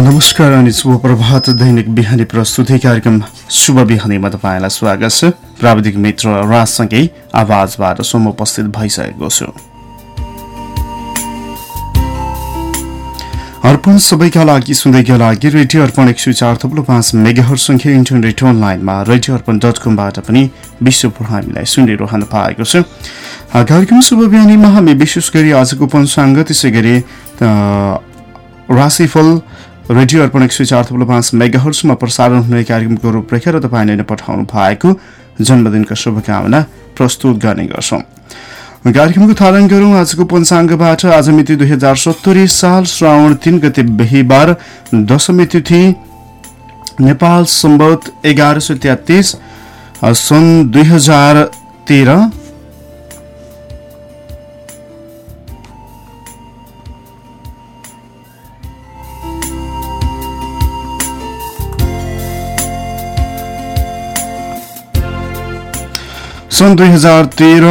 नमस्कार अनि शुभ प्रभात दैनिक बिहानी प्रस्तुति कार्यक्रम शुभ बिहानीमा तपाईँलाई स्वागत छ। प्राविधिक मित्र राजसँगै आवाजबाट सोम उपस्थित भइसकेको छु। अर्पण सबैका लागि सुन्दैका लागि रेडियो अर्पण एक सय चार थप्लो पाँच मेगाहर सङ्ख्या इन्टरनेट अनलाइनमा रेडियो अर्पण डट कमबाट पनि विश्वभर हामीलाई सुनिरहनु पाएको छ। कार्यक्रम शुभ बिहानीमा हामी विशेष गरी आजको पञ्चाङ्ग त्यसै गरी राशिफल रेडियो अर्पण एक सय चार थप्लो पाँच मेगाहर्समा प्रसारण हुने कार्यक्रमको रूपरेखा र तपाईँले नै पठाउनु भएको जन्मदिनका शुभकामना प्रस्तुत गर्ने गर्छौँ। कार्यक्रमको थालन गरौँ। आजको पञ्चाङ्गबाट आज मिति दुई हजार सत्तरी साल श्रावण तिन गते बिहिबार दशमी तिथि नेपाल सम्बत एघार सय तेत्तिस सन् दुई हजार तेह्र सन् दुई हजार तेह्र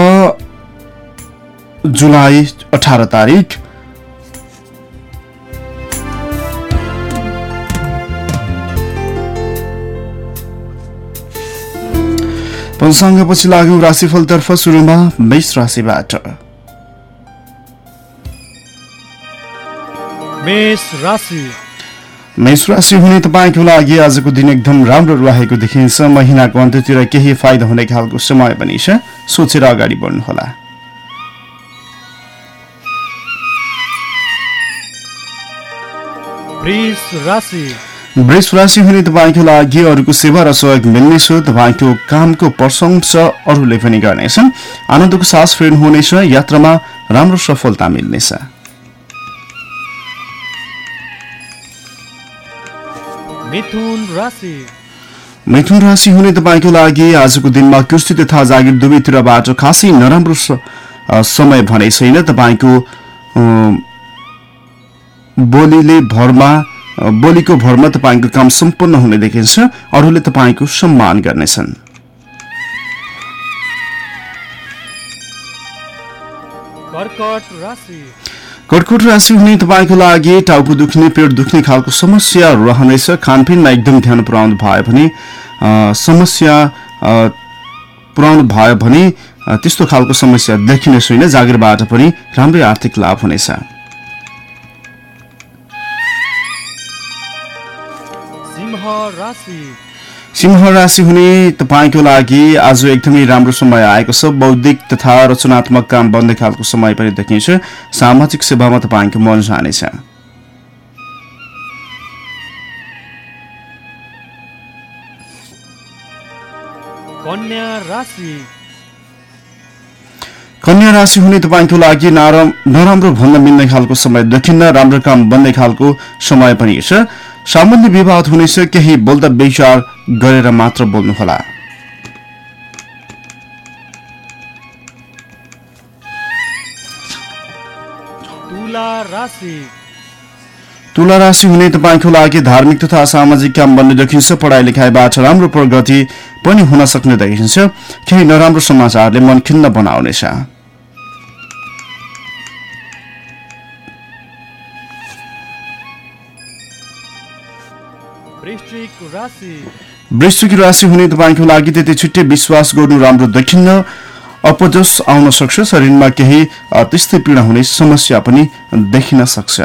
जुलाई अठार तारिक पञ्चाङ्गपछि लागौँ राशिफलतर्फ सुरुमा मेष राशिबाट। मेष राशि। मेष राशि हुने तपाईँको लागि आजको दिन एकदम राम्रो रहेको देखिन्छ। महिनाको अन्त्यतिर केही फाइदा हुने खालको समय पनि छ। सोचेर अगाडि बढ्नुहोला। वृष राशि हुने तपाईँको लागि अरूको सेवा र सहयोग मिल्नेछ। तपाईँको कामको प्रशंसा अरूले पनि गर्नेछन्। आनन्दको सास फेर्नुहुनेछ। यात्रामा राम्रो सफलता मिल्नेछ। मिथुन राशि। मिथुन राशि हुने तपाईँको लागि आजको दिनमा कृषि तथा जागिर दुवैतिरबाट खासै नराम्रो समय भने छैन। तपाईँको बोलीले भरमा बोलीको भरमा तपाईँको काम सम्पन्न हुने देखिन्छ। अरूले तपाईँको सम्मान गर्नेछन्। कर्कट राशि। कटकोट राशि हुने तपाईँको लागि टाउको दुख्ने पेट दुख्ने खालको समस्या रहनेछ खानपिनमा एकदम ध्यान पुर्याउनु भयो भने समस्या पुर्याउनु भयो भने त्यस्तो खालको समस्या देखिने छैन जागिरबाट पनि राम्रै आर्थिक लाभ हुनेछ सिंह राशि सिंह राशि हुने तपाईँको लागि आज एकदमै राम्रो समय आएको छ। बौद्धिक तथा रचनात्मक काम बन्ने खालको समय पनि देखिन्छ। सामाजिक सेवामा तपाईँको मन जानेछ। कन्या राशि। कन्या राशि हुने तपाईँको लागि नारम नराम्रो भन्न मिल्ने खालको समय देखिन्न। राम्रो काम बन्ने खालको समय पनि छ। सामान्य विवाद हुनेछ केही बोल्दा विचार गरेर मात्र बोल्नुहोला। तुला राशि। तुला राशि हुने तपाईँको लागि धार्मिक तथा सामाजिक काम बन्ने देखिन्छ। पढाइ लेखाइबाट राम्रो प्रगति पनि हुन सक्ने देखिन्छ। केही नराम्रो समाचारले मन खिन्न बनाउनेछ। वृश्चिक राशि। हुने तपाईँको लागि त्यति छिट्टै विश्वास गर्नु राम्रो देखिन्न। अपजस आउन सक्छ शरीरमा केही त्यस्तै पीडा हुने समस्या पनि देखिन सक्छ।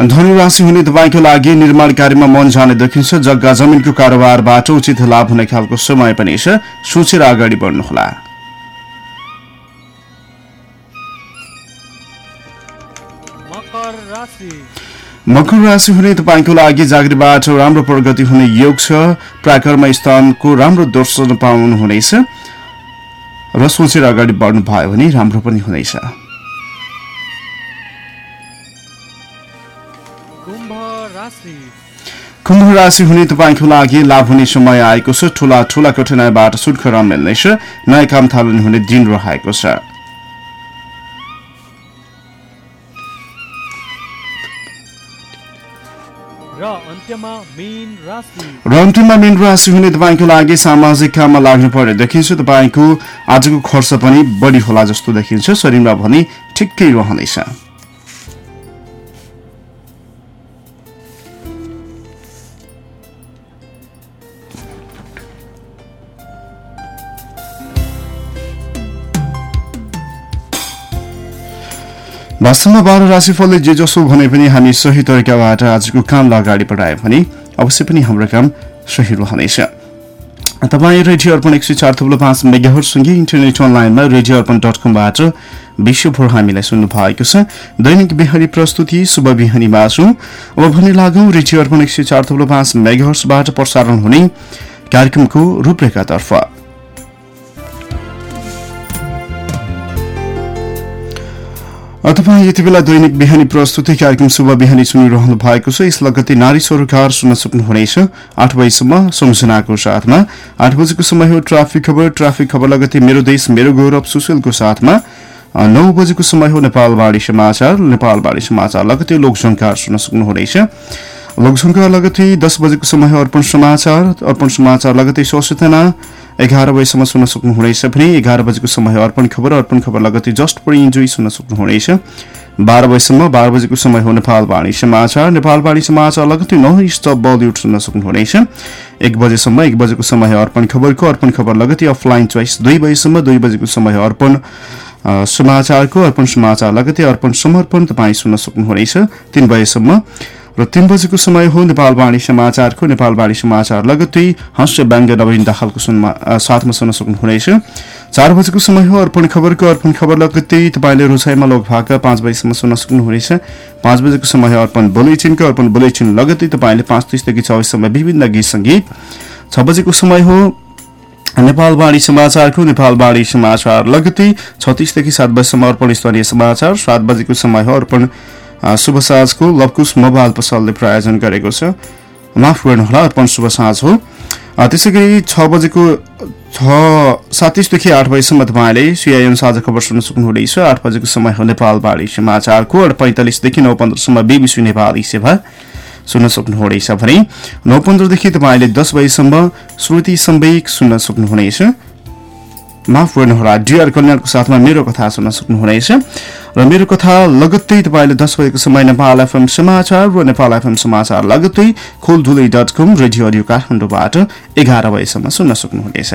धनु राशि हुने तपाईँको लागि निर्माण कार्यमा मन जाने देखिन्छ। जग्गा जमिनको कारोबारबाट उचित लाभ हुने खालको समय पनि छ। सोचेर अगाडि बढ्नुहोला। मकर राशि हुने तपाईँको लागि जागिरबाट राम्रो प्रगति हुने योग छ। प्राकर्म स्थानको राम्रो दर्शन पाउनुहुनेछ। र सोचेर अगाडि बढ्नु भयो भने राम्रो पनि हुनेछ। कुम्भ राशि। हुने तपाईँको लागि लाभ हुने समय आएको छ। ठुला ठुला कठिनाईबाट छुटखरा मिल्नेछ नयाँ काम थालनी हुने दिन रहेको छ। र अन्तिममा मीन राशि हुने तपाईँको लागि सामाजिक काममा लाग्नु पर्ने देखिन्छ तपाईँको आजको खर्च पनि बढी होला जस्तो देखिन्छ। शरीरमा भने ठिकै रहनेछ। वास्तवमा बाह्र राशिफलले जे जसो भने पनि हामी सही तरिकाबाट आजको कामलाई अगाडि बढाए भने अवश्य पनि हाम्रो काम सही रहनेछ। तपाईँ रेडियो अर्पण एक सय चार थुप्रो पाँच मेगाहरूसँगै इन्टरनेट अनलाइनमा रेडियो अर्पण डट कमबाट विश्वभर हामीलाई सुन्नु भएको छ। दैनिक बिहानी प्रस्तुति शुभ बिहानीमा छौँ। अब भने लागौँ रेडियो अर्पण एक सय चार थुप्रो पाँच मेगाहर्सबाट प्रसारण हुने कार्यक्रमको रूपरेखातर्फ। तपाईँ यति बेला दैनिक बिहानी प्रस्तुति कार्यक्रम शुभ बिहानी सुनिरहनु भएको छ यस लगत्तै नारी सरोकार सुन्न सक्नुहुनेछ आठ बजीसम्म सम्झनाको साथमा आठ बजेको समय हो ट्राफिक खबर ट्राफिक खबर लगत्तै मेरो देश मेरो गौरव सुशीलको साथमा नौ बजेको समय हो नेपालवाणी समाचार नेपालवाणी समाचार लगत्तै लोकसङ्कार सुन्न सक्नुहुनेछ लोकसङ्कार लगत्तै दस बजेको समय अर्पण समाचार अर्पण समाचार लगत्तै सचेतना एघार बजीसम्म सुन्न सक्नुहुनेछ भने एघार बजेको समय अर्पण खबर अर्पण खबर लगतै जस्ट फर इन्जोय सुन्न सक्नुहुनेछ बाह्र बजीसम्म बाह्र बजेको समय हो नेपाल वाणी समाचार। नेपाल वाणी समाचार लगतै नौ स्टप बलिउड सुन्न सक्नुहुनेछ एक बजेसम्म एक बजेको समय अर्पण खबरको अर्पण खबर लगतै अफलाइन चोइस। दुई बजीसम्म दुई बजेको समय अर्पण समाचारको अर्पण समाचार लगतै अर्पण समर्पण तपाईँ सुन्न सक्नुहुनेछ तिन बजेसम्म र तीन बजेको समय हो नेपालवाणी समाचारको। नेपालवाणी समाचार लगत्तै हंस व्यङ्ग नवीन सुनमा साथमा सुन्न सक्नुहुनेछ। चार बजेको समय हो अर्पण खबरको अर्पण खबर लगत्तै तपाईँले रुचाइमा लोक भाका पाँच बजीसम्म सुन्न सक्नुहुनेछ। पाँच बजेको समय अर्पण बुलेटिनको। अर्पण बुलेटिन लगत्तै तपाईँले पाँच तिसदेखि चौबिससम्म विभिन्न गीत सङ्गीत। छ बजेको समय हो नेपालवाणी समाचारको। नेपालवाणी समाचार लगत्तै छत्तिसदेखि सात बजीसम्म अर्पण स्थानीय समाचार। सात बजेको समय हो अर्पण शुभ साँझको लवकुश मोबाइल पसलले प्रायोजन गरेको छ। माफ गर्नुहोला अर्पण शुभ साँझ हो। त्यसै गरी छ बजेको छ सातिसदेखि आठ बजीसम्म तपाईँले सिआइएन साझा खबर सुन्न सक्नुहुनेछ आठ बजेको समय हो नेपाल बाढी समाचारको आठ पैँतालिसदेखि नौ पन्ध्रसम्म बिबिसी नेपाली सेवा सुन्न सक्नुहुनेछ भने नौ पन्ध्रदेखि तपाईँले दस बजीसम्म श्रुति सम्वेक सुन्न सक्नुहुनेछ। माफ गर्नुहोला डिआर कल्याणको साथमा मेरो कथा सुन्न सक्नुहुनेछ। र मेरो कथा लगत्तै तपाईँले दस बजेको समय नेपाल एफएम समाचार र नेपाल एफएम समाचार लगत्तै खोलधुलै डट कम रेडियो अडियो काठमाडौँबाट एघार बजेसम्म सुन्न सक्नुहुनेछ।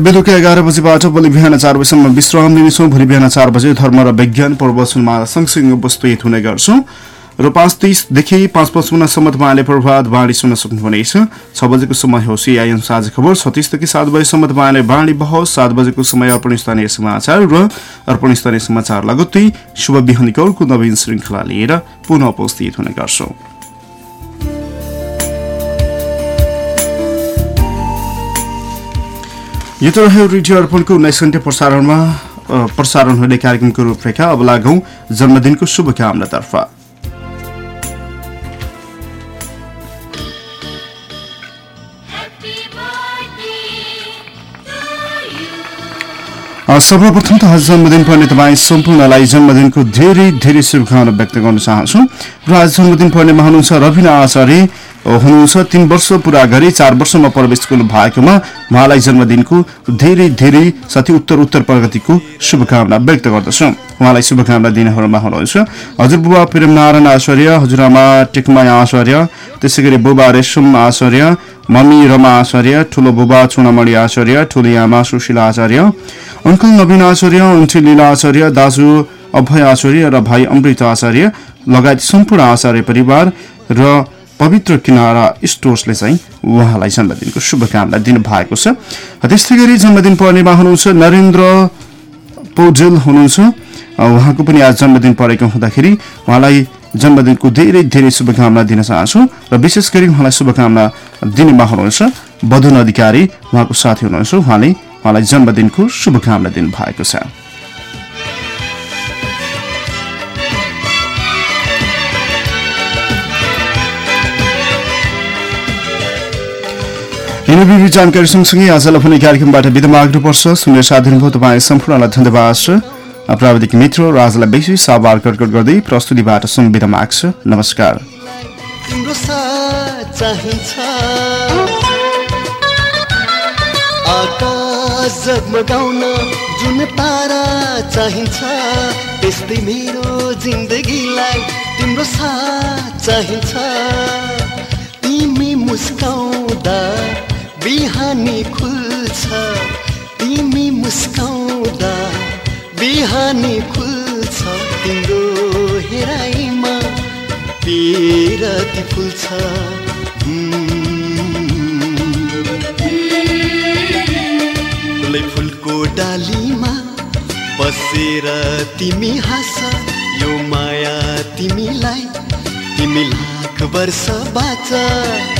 बेलुका एघार बजीबाट भोलि बिहान चार बजीसम्म विश्राम लिनेछौँ। भोलि बिहान चार बजे धर्म र विज्ञान प्रवचनमा सँगसँगै उपस्थित हुने गर्छौँ। र पाँच तिसदेखि पाँच पचपन्नसम्म तपाईँले प्रभात बाढी सुन्न सक्नुहुनेछ छ। बजेको समय हो सिआइएन साझा खबर। छत्तिसदेखि सात बजीसम्म तपाईँले बाढी बहस। सात बजेको समय अर्पण स्थानीय समाचार र अर्पण स्थानीय समाचार लगत्तै शुभ बिहानी कौलको नवीन श्रृङ्खला लिएर पुनः उपस्थित हुने गर्छौँ। यो त रह्यो रेडियो अर्पणको उन्नाइस घन्टे प्रसारणमा प्रसारण हुने कार्यक्रमको रूपरेखा। अब लागौँ जन्मदिनको शुभकामनातर्फ। सर्वप्रथम त आज जन्मदिन पर्ने तपाईँ सम्पूर्णलाई जन्मदिनको धेरै धेरै शुभकामना व्यक्त गर्न चाहन्छु। र आज जन्मदिन पर्नेमा हुनुहुन्छ रविना आचार्य हुनुहुन्छ। तिन वर्ष पुरा गरी चार वर्षमा प्रवेश गर्नु भएकोमा उहाँलाई जन्मदिनको धेरै धेरै साथै उत्तर उत्तर प्रगतिको शुभकामना व्यक्त गर्दछु। उहाँलाई शुभकामना दिनेहरूमा हुनुहुन्छ। हजुरबुबा प्रेमनारायण आचार्य हजुरआमा टेकमाया आचार्य त्यसै गरी बुबा रेशम आचार्य मम्मी रमा आचार्य ठुलो बुबा चुनामणी आचार्य ठुली आमा सुशीला आचार्य अङ्कल नवीन आचार्य अन्टी लीला आचार्य दाजु अभय आचार्य र भाइ अमृत आचार्य लगायत सम्पूर्ण आचार्य परिवार र पवित्र किनारा स्टोर्सले चाहिँ उहाँलाई जन्मदिनको शुभकामना दिनुभएको छ। त्यस्तै गरी जन्मदिन पर्नेमा हुनुहुन्छ नरेन्द्र पौडेल हुनुहुन्छ। उहाँको पनि आज जन्मदिन परेको हुँदाखेरि उहाँलाई जन्मदिनको धेरै धेरै शुभकामना दिन चाहन्छु र विशेष गरी उहाँलाई शुभकामना दिनेमा हुनुहुन्छ। बधुन अधिकारी उहाँको साथी हुनुहुन्छ उहाँले उहाँलाई जन्मदिनको शुभकामना दिनुभएको छ। यिनी जानकारी सँगसँगै आजलाई पनि कार्यक्रमबाट बिदा माग्नुपर्छ। सुनेर साथ दिनुभयो तपाईँ सम्पूर्णलाई धन्यवाद छ। प्राविधिक मित्र राजलाई बेसी साबार कटकट गर्दै प्रस्तुतिबाट बिदा माग्छु। नमस्कार। चाहिन्छ। जगमगाउन जुन तारा चाहिन्छ त्यस्तै मेरो जिन्दगीलाई तिम्रो साथ चाहिन्छ। तिमी मुस्काउँदा बिहानी खुल्छ तिमी मुस्काउँदा बिहानी खुल्छ तिम्रो हेराइमा पिरती फुल्छ। बसेर तिमी हाँस यो माया तिमीलाई तिमी लाख वर्ष बाँच।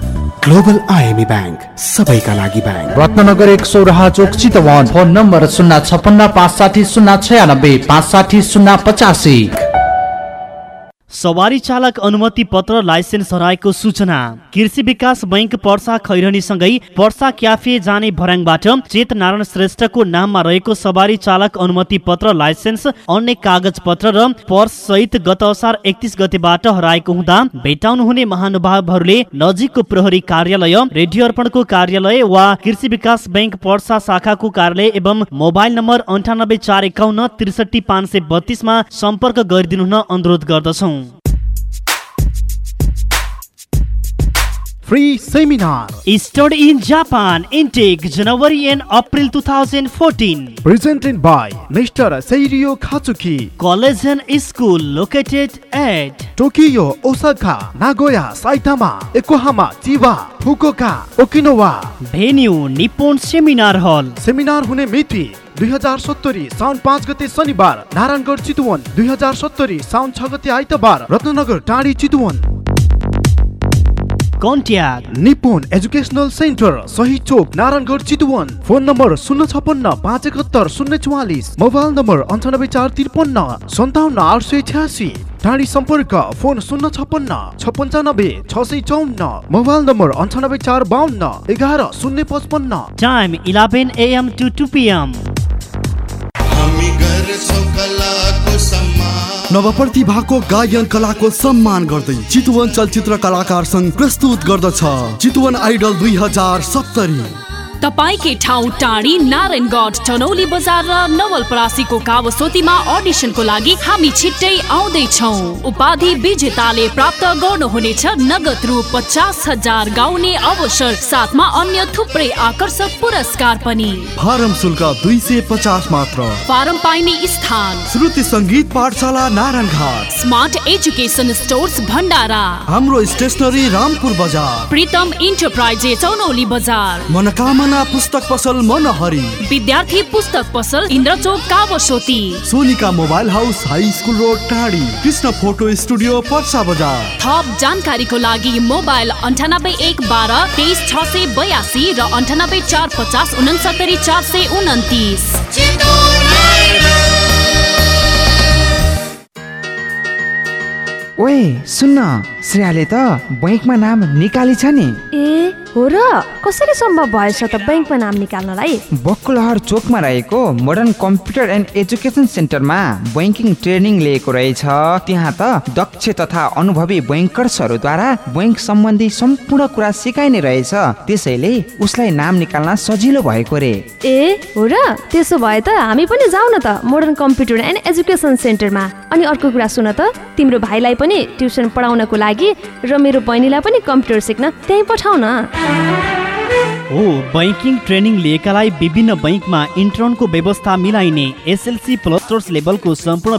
ग्लोबल आइएमई ब्याङ्क सबैका लागि ब्याङ्क। रत्नगर एक सौराहा चोक चितवन फोन नम्बर शून्य छपन्न पाँच साठी शून्य छयानब्बे पाँच साठी शून्य पचासी। सवारी चालक अनुमति पत्र लाइसेन्स हराएको सूचना। कृषि विकास बैंक पर्सा खैरनीसँगै पर्सा क्याफे जाने भर्याङबाट चेत नारायण श्रेष्ठको नाममा रहेको सवारी चालक अनुमति पत्र लाइसेन्स अन्य कागज पत्र र पर्स सहित गत असार एकतिस गतेबाट हराएको हुँदा भेटाउनुहुने महानुभावहरूले नजिकको प्रहरी कार्यालय रेडियो अर्पणको कार्यालय वा कृषि विकास बैंक पर्सा शाखाको कार्यालय एवं मोबाइल नम्बर अन्ठानब्बे चार एकाउन्न त्रिसठी पाँच सय बत्तीसमा सम्पर्क गरिदिनु हुन अनुरोध गर्दछौँ। Free seminar Study in Japan intake January and April 2014. presented by Mr. Seirio Katsuki College and school located at Tokyo, Osaka, Nagoya, Saitama, Yokohama, Chiba, Fukuoka, Okinawa venue Nippon Seminar Hall. Seminar हुने मिति दुई हजार सत्तरी साउन पाँच गते शनिबार नारायणगढ चितवन दुई हजार सत्तरी साउन छ गते आइतबार Ratnagar Tadhi Chitwan Contact Nipun educational centre सही चोक नारायणगढ चितवन। फोन नम्बर शून्य छपन्न पाँच एकहत्तर शून्य चौवालिस। मोबाइल नम्बर अन्ठानब्बे चार त्रिपन्न सन्ताउन्न आठ सय छ्यासी। टाढी सम्पर्क फोन शून्य छपन्न छ पन्चानब्बे छ सय चौन्न मोबाइल नम्बर अन्ठानब्बे चार बाहन्न एघार शून्य पचपन्न। Time 11 a.m. to 2 p.m. नवप्रतिभाको गायन कलाको सम्मान गर्दै चितवन चलचित्र कलाकार सङ्घ प्रस्तुत गर्दछ। चितवन आइडल दुई हजार सत्तरी। तपाईँकै ठाउँ टाढी नारायणगढ टनौली बजार र नवलपरासीको कावसोतीमा अडिसनको लागि हामी छिट्टै आउँदैछौ। उपाधि विजेताले प्राप्त गर्नुहुनेछ नगद रु पचास हजार गाउने अवसर साथमा अन्य थुप्रै आकर्षक पुरस्कार पनि। फारम शुल्क दुई सय पचास मात्र। फारम पाइने स्थान। श्रुति सङ्गीत पाठशाला नारायणघाट स्मार्ट एजुकेसन स्टोर्स भण्डारा। हाम्रो स्टेसनरी रामपुर बजार। प्रितम इन्टरप्राइजेस चौनौली बजार। मनोकामना पुस्तक पसल मनहरी। विद्यार्थी पुस्तक पसल Indrachowk Kawasoti. Sonika mobile house high school road Tadhi. Krishna photo studio Parsa बजार। थप जानकारीको लागि मोबाइल अन्ठानब्बे एक बाह्र तेइस छ सय बयासी र अन्ठानब्बे चार पचास उनसत्तरी चार सय उन्तिस ओए सुन्न श्रेयाले त बैङ्कमा नाम निकाली छ नि। ए हो र? कसरी सम्भव भएछ त ब्याङ्कमा नाम निकाल्नलाई? बकुलहर चोकमा रहेको मोडर्न कम्प्युटर एन्ड एजुकेसन सेन्टरमा बैङ्किङ ट्रेनिङ लिएको रहेछ। त्यहाँ त दक्ष तथा अनुभवी बैङ्कर्सहरूद्वारा बैङ्क सम्बन्धी सम्पूर्ण कुरा सिकाइने रहेछ। त्यसैले उसलाई नाम निकाल्न सजिलो भएको रे। ए हो र? त्यसो भए त हामी पनि जाउँ न त मोडर्न कम्प्युटर एन्ड एजुकेसन सेन्टरमा अनि अर्को कुरा सुन त। तिम्रो भाइलाई पनि ट्युसन पढाउनको लागि र मेरो बहिनीलाई पनि कम्प्युटर सिक्न त्यहीँ पठाउ न हो बैङ्किङ ट्रेनिङ लिएकालाई विभिन्न बैङ्कमा इन्टर्नको व्यवस्था मिलाइने एसएलसी प्लस लेभलको सम्पूर्ण